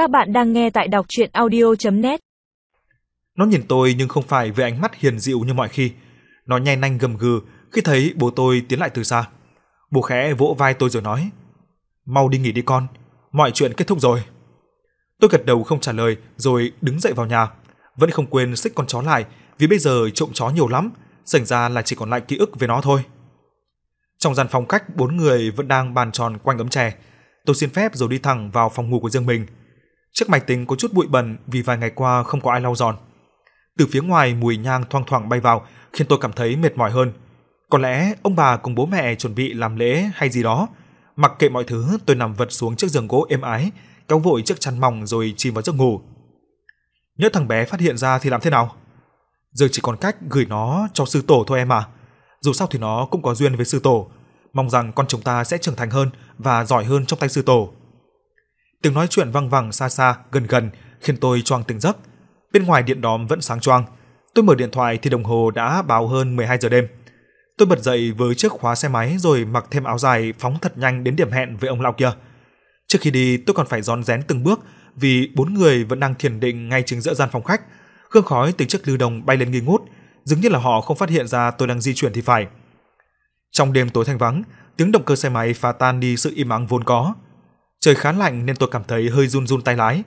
Các bạn đang nghe tại đọc chuyện audio.net Nó nhìn tôi nhưng không phải với ánh mắt hiền dịu như mọi khi. Nó nhay nanh gầm gừ khi thấy bố tôi tiến lại từ xa. Bố khẽ vỗ vai tôi rồi nói Mau đi nghỉ đi con, mọi chuyện kết thúc rồi. Tôi gật đầu không trả lời rồi đứng dậy vào nhà. Vẫn không quên xích con chó lại vì bây giờ trộm chó nhiều lắm, xảy ra là chỉ còn lại ký ức về nó thôi. Trong gian phòng khách bốn người vẫn đang bàn tròn quanh ấm chè. Tôi xin phép rồi đi thẳng vào phòng ngủ của riêng mình. Chiếc máy tính có chút bụi bẩn vì vài ngày qua không có ai lau dọn. Từ phía ngoài mùi nhang thoang thoảng bay vào khiến tôi cảm thấy mệt mỏi hơn. Có lẽ ông bà cùng bố mẹ chuẩn bị làm lễ hay gì đó. Mặc kệ mọi thứ, tôi nằm vật xuống chiếc giường gỗ êm ái, kéo vội chiếc chăn mỏng rồi chìm vào giấc ngủ. Nhớ thằng bé phát hiện ra thì làm thế nào? Giờ chỉ còn cách gửi nó cho sư tổ thôi em à. Dù sao thì nó cũng có duyên với sư tổ, mong rằng con chúng ta sẽ trưởng thành hơn và giỏi hơn trong tay sư tổ. Tiếng nói chuyện vang vẳng xa xa, gần gần khiến tôi choàng tỉnh giấc. Bên ngoài điện đóm vẫn sáng choang. Tôi mở điện thoại thì đồng hồ đã báo hơn 12 giờ đêm. Tôi bật dậy với chiếc khóa xe máy rồi mặc thêm áo dài phóng thật nhanh đến điểm hẹn với ông lão kia. Trước khi đi, tôi còn phải rón rén từng bước vì bốn người vẫn đang thiền định ngay chính giữa gian phòng khách. Hương khói từ chiếc lưu đồng bay lên nghi ngút, dường như là họ không phát hiện ra tôi đang di chuyển thì phải. Trong đêm tối thanh vắng, tiếng động cơ xe máy phá tan đi sự im ắng vốn có. Trời khá lạnh nên tôi cảm thấy hơi run run tay lái.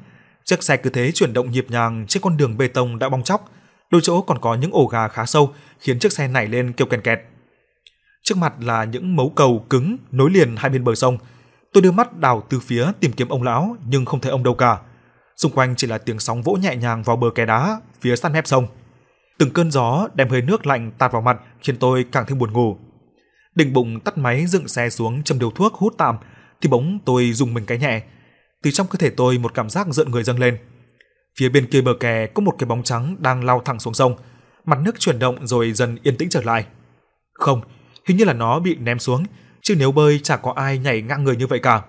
Chiếc xe cứ thế chuyển động nhịp nhàng trên con đường bê tông đã bong chóc, đôi chỗ còn có những ổ gà khá sâu khiến chiếc xe nảy lên kêu kèn kẹt. Trước mặt là những mấu cầu cứng nối liền hai bên bờ sông. Tôi đưa mắt đảo từ phía tìm kiếm ông lão nhưng không thấy ông đâu cả. Xung quanh chỉ là tiếng sóng vỗ nhẹ nhàng vào bờ kè đá phía sát mép sông. Từng cơn gió đem hơi nước lạnh tạt vào mặt khiến tôi càng thêm buồn ngủ. Đình bụng tắt máy dựng xe xuống châm điều thuốc hút tạm thì bỗng tôi dùng mình cái nhẹ. Từ trong cơ thể tôi một cảm giác giận người dâng lên. Phía bên kia bờ kè có một cái bóng trắng đang lao thẳng xuống sông, mặt nước chuyển động rồi dần yên tĩnh trở lại. Không, hình như là nó bị ném xuống, chứ nếu bơi chả có ai nhảy ngang người như vậy cả.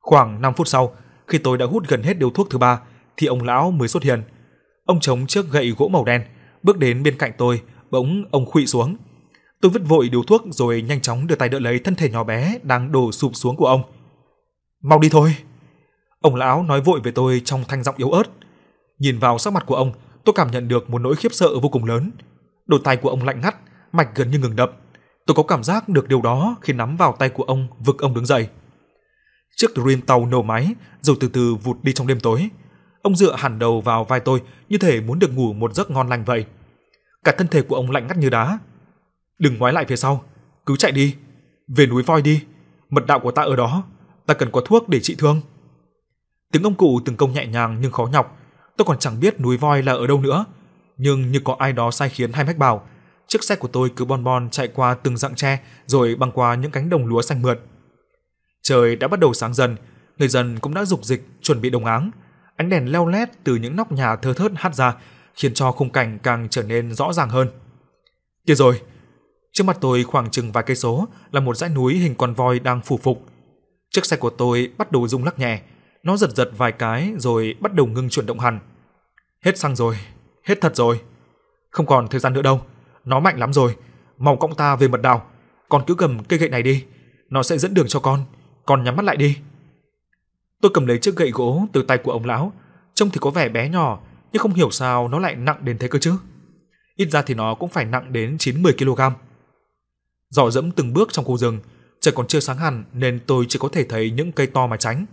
Khoảng 5 phút sau, khi tôi đã hút gần hết điếu thuốc thứ ba thì ông lão mới xuất hiện. Ông chống chiếc gậy gỗ màu đen, bước đến bên cạnh tôi, bỗng ông khuỵu xuống. Tôi vứt vội điếu thuốc rồi nhanh chóng đưa tay đỡ lấy thân thể nhỏ bé đang đổ sụp xuống của ông. "Mau đi thôi." Ông lão nói vội với tôi trong thanh giọng yếu ớt. Nhìn vào sắc mặt của ông, tôi cảm nhận được một nỗi khiếp sợ vô cùng lớn. Đôi tay của ông lạnh ngắt, mạch gần như ngừng đập. Tôi có cảm giác được điều đó khi nắm vào tay của ông vực ông đứng dậy. Chiếc Dream tàu nổ máy rồi từ từ vụt đi trong đêm tối. Ông dựa hẳn đầu vào vai tôi như thể muốn được ngủ một giấc ngon lành vậy. Cả thân thể của ông lạnh ngắt như đá. Đừng ngoái lại phía sau, cứ chạy đi, về núi voi đi, mật đạo của ta ở đó, ta cần có thuốc để trị thương. Tiếng ông cụ từng công nhẹ nhàng nhưng khó nhọc, tôi còn chẳng biết núi voi là ở đâu nữa, nhưng như có ai đó sai khiến hai mách bảo, chiếc xe của tôi cứ bon bon chạy qua từng rặng tre rồi băng qua những cánh đồng lúa xanh mượt. Trời đã bắt đầu sáng dần, người dân cũng đã dục dịch chuẩn bị đồng áng. Ánh đèn leo lét từ những nóc nhà thơ thớt hắt ra, khiến cho khung cảnh càng trở nên rõ ràng hơn. Kìa rồi, trước mặt tôi khoảng chừng vài cây số là một dãy núi hình con voi đang phủ phục. Chiếc xe của tôi bắt đầu rung lắc nhẹ, nó giật giật vài cái rồi bắt đầu ngưng chuyển động hẳn. Hết xăng rồi, hết thật rồi. Không còn thời gian nữa đâu, nó mạnh lắm rồi, mau cõng ta về mật đào con cứ cầm cây gậy này đi, nó sẽ dẫn đường cho con, con nhắm mắt lại đi. Tôi cầm lấy chiếc gậy gỗ từ tay của ông lão, trông thì có vẻ bé nhỏ, nhưng không hiểu sao nó lại nặng đến thế cơ chứ. Ít ra thì nó cũng phải nặng đến 9-10 kg. Dò dẫm từng bước trong khu rừng, trời còn chưa sáng hẳn nên tôi chỉ có thể thấy những cây to mà tránh.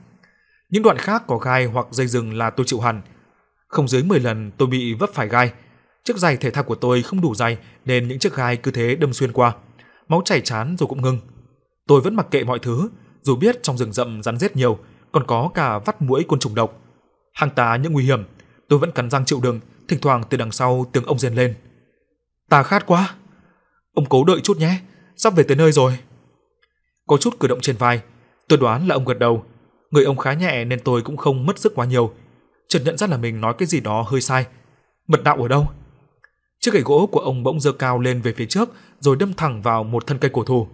Những đoạn khác có gai hoặc dây rừng là tôi chịu hẳn. Không dưới 10 lần tôi bị vấp phải gai. Chiếc giày thể thao của tôi không đủ dày nên những chiếc gai cứ thế đâm xuyên qua. Máu chảy chán rồi cũng ngưng. Tôi vẫn mặc kệ mọi thứ, dù biết trong rừng rậm rắn rết nhiều, còn có cả vắt muỗi côn trùng độc. Hàng tá những nguy hiểm, tôi vẫn cắn răng chịu đựng, thỉnh thoảng từ đằng sau tiếng ông rên lên. Ta khát quá. Ông cố đợi chút nhé, sắp về tới nơi rồi. Có chút cử động trên vai, tôi đoán là ông gật đầu. Người ông khá nhẹ nên tôi cũng không mất sức quá nhiều. Chợt nhận ra là mình nói cái gì đó hơi sai. Mật đạo ở đâu? Chiếc gậy gỗ của ông bỗng giơ cao lên về phía trước rồi đâm thẳng vào một thân cây cổ thụ.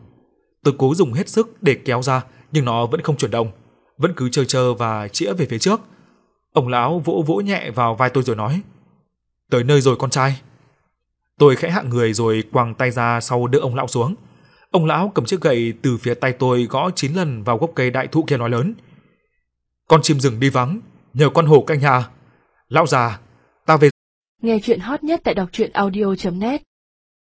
Tôi cố dùng hết sức để kéo ra nhưng nó vẫn không chuyển động, vẫn cứ chơi trơ và chĩa về phía trước. Ông lão vỗ vỗ nhẹ vào vai tôi rồi nói: "Tới nơi rồi con trai." Tôi khẽ hạ người rồi quàng tay ra sau đỡ ông lão xuống. Ông lão cầm chiếc gậy từ phía tay tôi gõ 9 lần vào gốc cây đại thụ kia nói lớn: "Con chim rừng đi vắng, nhờ con hổ canh hà. Lão già, ta về. Nghe chuyện hot nhất tại đọc truyện audio.net